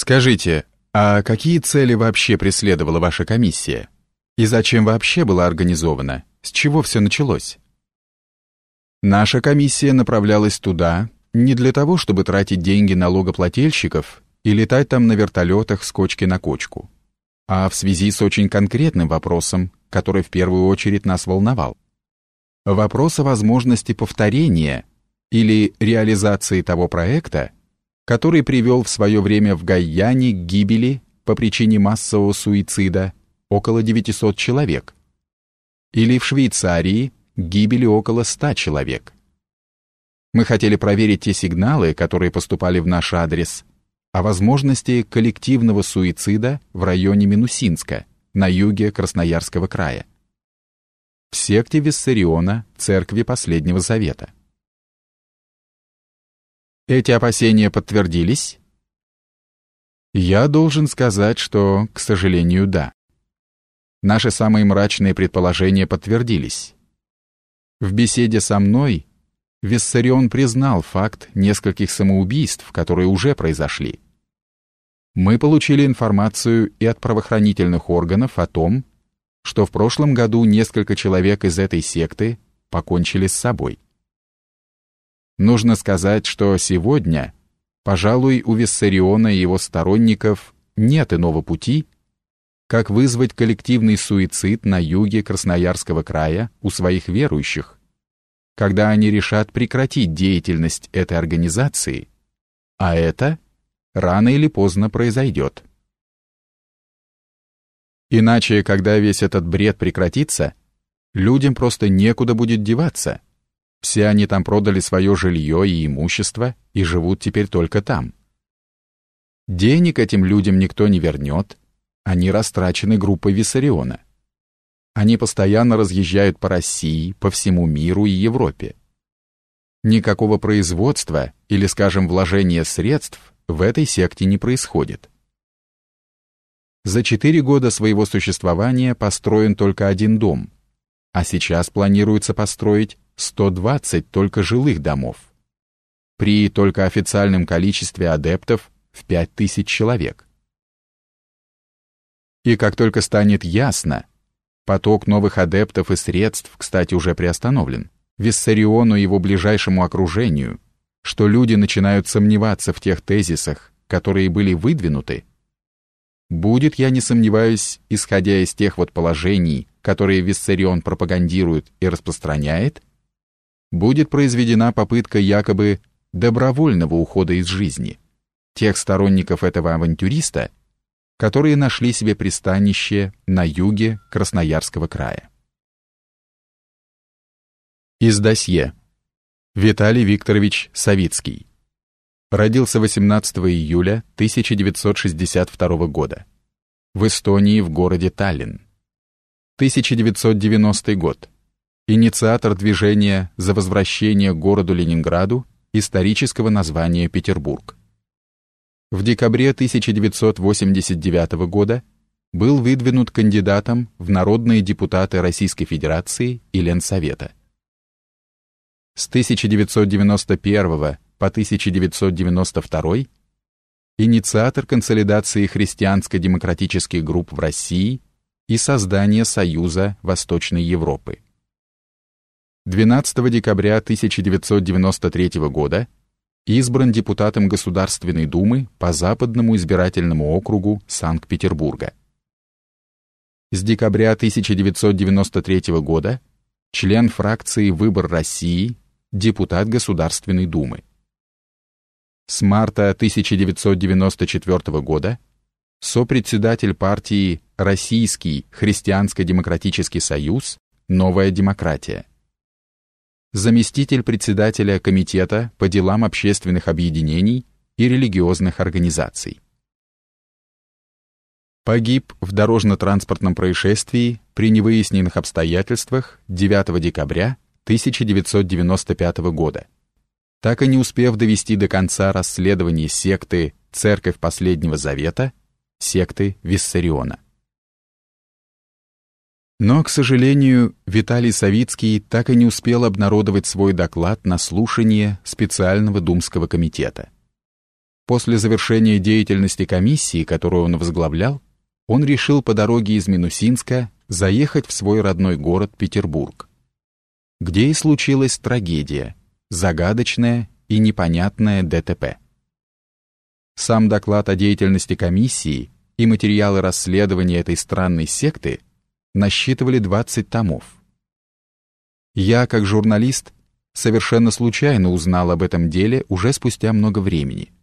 Скажите, а какие цели вообще преследовала ваша комиссия? И зачем вообще была организована? С чего все началось? Наша комиссия направлялась туда не для того, чтобы тратить деньги налогоплательщиков и летать там на вертолетах с кочки на кочку, а в связи с очень конкретным вопросом, который в первую очередь нас волновал. Вопрос о возможности повторения или реализации того проекта, который привел в свое время в Гайяне к гибели по причине массового суицида около 900 человек, или в Швейцарии к гибели около 100 человек. Мы хотели проверить те сигналы, которые поступали в наш адрес, о возможности коллективного суицида в районе Минусинска, на юге Красноярского края. В секте Виссариона Церкви Последнего Завета. Эти опасения подтвердились? Я должен сказать, что, к сожалению, да. Наши самые мрачные предположения подтвердились. В беседе со мной Виссарион признал факт нескольких самоубийств, которые уже произошли. Мы получили информацию и от правоохранительных органов о том, что в прошлом году несколько человек из этой секты покончили с собой. Нужно сказать, что сегодня, пожалуй, у Виссариона и его сторонников нет иного пути, как вызвать коллективный суицид на юге Красноярского края у своих верующих, когда они решат прекратить деятельность этой организации, а это рано или поздно произойдет. Иначе, когда весь этот бред прекратится, людям просто некуда будет деваться. Все они там продали свое жилье и имущество и живут теперь только там. Денег этим людям никто не вернет, они растрачены группой Виссариона. Они постоянно разъезжают по России, по всему миру и Европе. Никакого производства или, скажем, вложения средств в этой секте не происходит. За четыре года своего существования построен только один дом, а сейчас планируется построить 120 только жилых домов. При только официальном количестве адептов в 5000 человек. И как только станет ясно, Поток новых адептов и средств, кстати, уже приостановлен. Виссариону и его ближайшему окружению, что люди начинают сомневаться в тех тезисах, которые были выдвинуты, будет, я не сомневаюсь, исходя из тех вот положений, которые Виссарион пропагандирует и распространяет, будет произведена попытка якобы добровольного ухода из жизни тех сторонников этого авантюриста, которые нашли себе пристанище на юге Красноярского края. Из досье. Виталий Викторович Савицкий. Родился 18 июля 1962 года. В Эстонии в городе Таллин. 1990 год. Инициатор движения за возвращение городу Ленинграду исторического названия Петербург в декабре 1989 года был выдвинут кандидатом в народные депутаты Российской Федерации и Ленсовета. С 1991 по 1992 инициатор консолидации христианско-демократических групп в России и создания Союза Восточной Европы. 12 декабря 1993 года избран депутатом Государственной Думы по Западному избирательному округу Санкт-Петербурга. С декабря 1993 года член фракции «Выбор России», депутат Государственной Думы. С марта 1994 года сопредседатель партии Российский христианско-демократический союз «Новая демократия» заместитель председателя Комитета по делам общественных объединений и религиозных организаций. Погиб в дорожно-транспортном происшествии при невыясненных обстоятельствах 9 декабря 1995 года, так и не успев довести до конца расследование секты «Церковь Последнего Завета», секты Виссариона. Но, к сожалению, Виталий Савицкий так и не успел обнародовать свой доклад на слушание специального думского комитета. После завершения деятельности комиссии, которую он возглавлял, он решил по дороге из Минусинска заехать в свой родной город Петербург, где и случилась трагедия, загадочная и непонятная ДТП. Сам доклад о деятельности комиссии и материалы расследования этой странной секты насчитывали 20 томов. Я, как журналист, совершенно случайно узнал об этом деле уже спустя много времени –